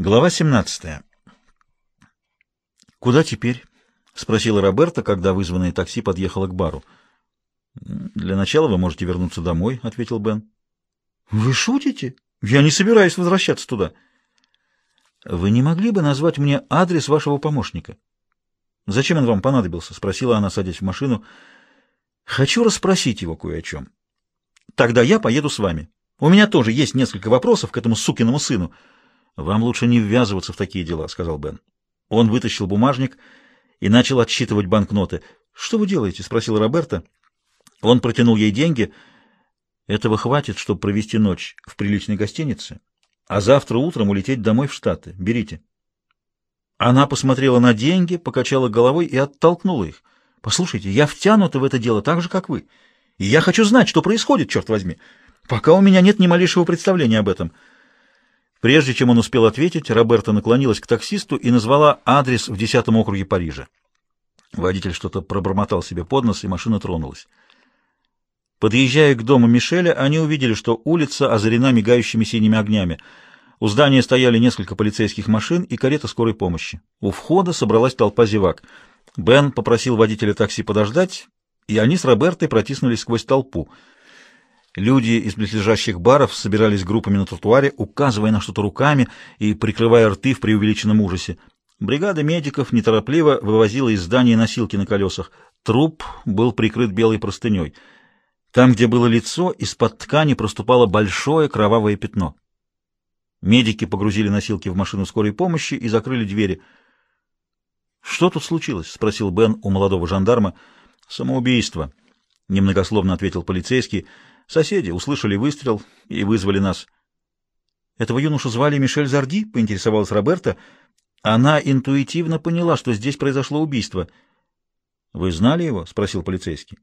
Глава 17. «Куда теперь?» — спросила Роберта, когда вызванное такси подъехало к бару. «Для начала вы можете вернуться домой», — ответил Бен. «Вы шутите? Я не собираюсь возвращаться туда». «Вы не могли бы назвать мне адрес вашего помощника?» «Зачем он вам понадобился?» — спросила она, садясь в машину. «Хочу расспросить его кое о чем». «Тогда я поеду с вами. У меня тоже есть несколько вопросов к этому сукиному сыну». «Вам лучше не ввязываться в такие дела», — сказал Бен. Он вытащил бумажник и начал отсчитывать банкноты. «Что вы делаете?» — спросил Роберта. Он протянул ей деньги. «Этого хватит, чтобы провести ночь в приличной гостинице, а завтра утром улететь домой в Штаты. Берите». Она посмотрела на деньги, покачала головой и оттолкнула их. «Послушайте, я втянута в это дело так же, как вы. И я хочу знать, что происходит, черт возьми. Пока у меня нет ни малейшего представления об этом». Прежде чем он успел ответить, Роберта наклонилась к таксисту и назвала адрес в 10 округе Парижа. Водитель что-то пробормотал себе под нос, и машина тронулась. Подъезжая к дому Мишеля, они увидели, что улица озарена мигающими синими огнями. У здания стояли несколько полицейских машин и карета скорой помощи. У входа собралась толпа зевак. Бен попросил водителя такси подождать, и они с Робертой протиснулись сквозь толпу — Люди из близлежащих баров собирались группами на тротуаре, указывая на что-то руками и прикрывая рты в преувеличенном ужасе. Бригада медиков неторопливо вывозила из здания носилки на колесах. Труп был прикрыт белой простыней. Там, где было лицо, из-под ткани проступало большое кровавое пятно. Медики погрузили носилки в машину скорой помощи и закрыли двери. «Что тут случилось?» — спросил Бен у молодого жандарма. «Самоубийство», — немногословно ответил полицейский. Соседи услышали выстрел и вызвали нас. Этого юношу звали Мишель Зарди, поинтересовалась Роберта. Она интуитивно поняла, что здесь произошло убийство. Вы знали его? спросил полицейский.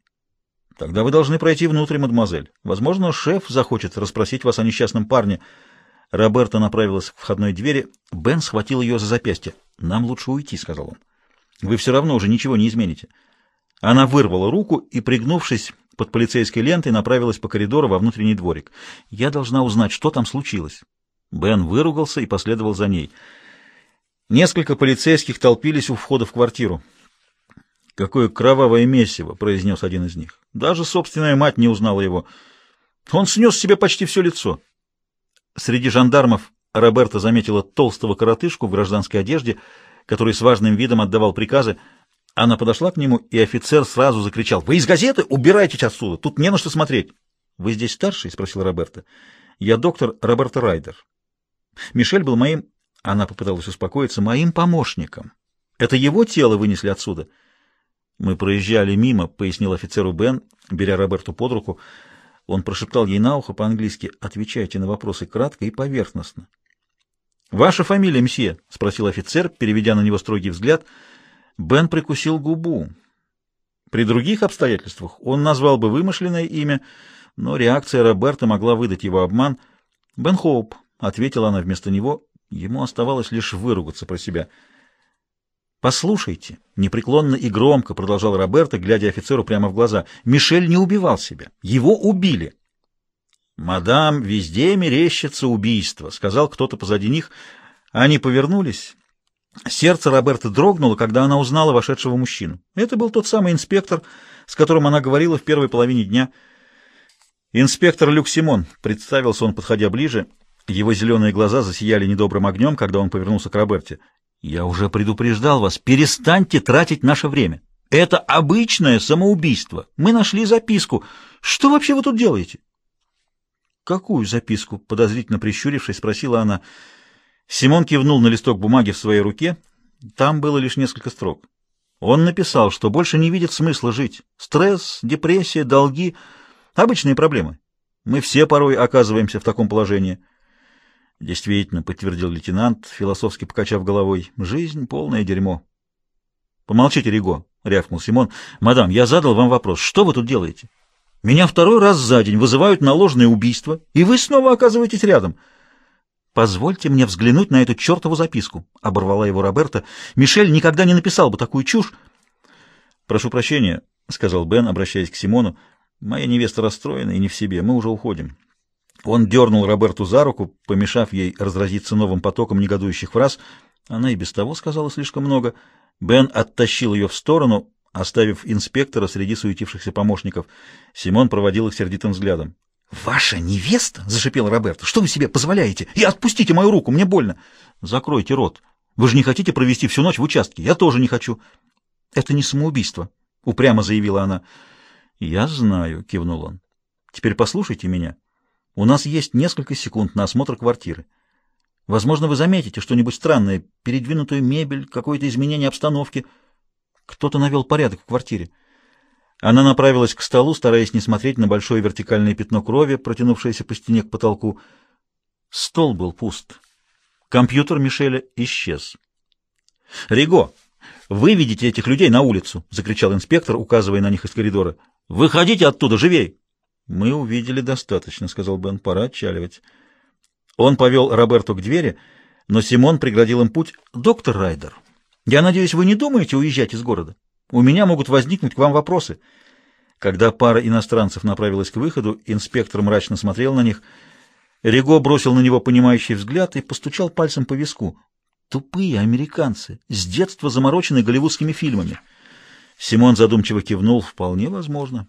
Тогда вы должны пройти внутрь, мадемуазель. Возможно, шеф захочет расспросить вас о несчастном парне. Роберта направилась к входной двери. Бен схватил ее за запястье. «Нам лучше уйти», — сказал он. «Вы все равно уже ничего не измените». Она вырвала руку и, пригнувшись, под полицейской лентой направилась по коридору во внутренний дворик. Я должна узнать, что там случилось. Бен выругался и последовал за ней. Несколько полицейских толпились у входа в квартиру. «Какое кровавое месиво!» — произнес один из них. Даже собственная мать не узнала его. Он снес себе почти все лицо. Среди жандармов Роберта заметила толстого коротышку в гражданской одежде, который с важным видом отдавал приказы. Она подошла к нему, и офицер сразу закричал. «Вы из газеты? Убирайтесь отсюда! Тут не на что смотреть!» «Вы здесь старший?» — спросил Роберта. «Я доктор Роберта Райдер. Мишель был моим...» Она попыталась успокоиться. «Моим помощником. Это его тело вынесли отсюда». «Мы проезжали мимо», — пояснил офицеру Бен, беря Роберту под руку. Он прошептал ей на ухо по-английски. «Отвечайте на вопросы кратко и поверхностно». «Ваша фамилия, мсье?» — спросил офицер, переведя на него строгий взгляд — Бен прикусил губу. При других обстоятельствах он назвал бы вымышленное имя, но реакция Роберта могла выдать его обман. «Бен Хоуп», — ответила она вместо него, ему оставалось лишь выругаться про себя. «Послушайте», — непреклонно и громко продолжал Роберто, глядя офицеру прямо в глаза, — «Мишель не убивал себя. Его убили». «Мадам, везде мерещится убийство», — сказал кто-то позади них. Они повернулись Сердце Роберта дрогнуло, когда она узнала вошедшего мужчину. Это был тот самый инспектор, с которым она говорила в первой половине дня. «Инспектор Люк Симон», — представился он, подходя ближе. Его зеленые глаза засияли недобрым огнем, когда он повернулся к Роберте. «Я уже предупреждал вас, перестаньте тратить наше время. Это обычное самоубийство. Мы нашли записку. Что вообще вы тут делаете?» «Какую записку?» — подозрительно прищурившись, спросила она. Симон кивнул на листок бумаги в своей руке. Там было лишь несколько строк. Он написал, что больше не видит смысла жить. Стресс, депрессия, долги — обычные проблемы. Мы все порой оказываемся в таком положении. Действительно, подтвердил лейтенант, философски покачав головой. Жизнь — полное дерьмо. Помолчите, Риго, — рявкнул Симон. Мадам, я задал вам вопрос. Что вы тут делаете? Меня второй раз за день вызывают на ложное убийство, и вы снова оказываетесь рядом. — «Позвольте мне взглянуть на эту чертову записку», — оборвала его Роберта. «Мишель никогда не написал бы такую чушь». «Прошу прощения», — сказал Бен, обращаясь к Симону. «Моя невеста расстроена и не в себе. Мы уже уходим». Он дернул Роберту за руку, помешав ей разразиться новым потоком негодующих фраз. Она и без того сказала слишком много. Бен оттащил ее в сторону, оставив инспектора среди суетившихся помощников. Симон проводил их сердитым взглядом. «Ваша невеста?» — зашипел Роберт. «Что вы себе позволяете? И отпустите мою руку, мне больно!» «Закройте рот. Вы же не хотите провести всю ночь в участке? Я тоже не хочу». «Это не самоубийство», — упрямо заявила она. «Я знаю», — кивнул он. «Теперь послушайте меня. У нас есть несколько секунд на осмотр квартиры. Возможно, вы заметите что-нибудь странное, передвинутую мебель, какое-то изменение обстановки. Кто-то навел порядок в квартире». Она направилась к столу, стараясь не смотреть на большое вертикальное пятно крови, протянувшееся по стене к потолку. Стол был пуст. Компьютер Мишеля исчез. «Риго, выведите этих людей на улицу!» — закричал инспектор, указывая на них из коридора. «Выходите оттуда, живей!» «Мы увидели достаточно», — сказал Бен. «Пора отчаливать». Он повел Роберту к двери, но Симон преградил им путь. «Доктор Райдер, я надеюсь, вы не думаете уезжать из города?» У меня могут возникнуть к вам вопросы. Когда пара иностранцев направилась к выходу, инспектор мрачно смотрел на них. Рего бросил на него понимающий взгляд и постучал пальцем по виску. Тупые американцы, с детства заморочены голливудскими фильмами. Симон задумчиво кивнул. Вполне возможно.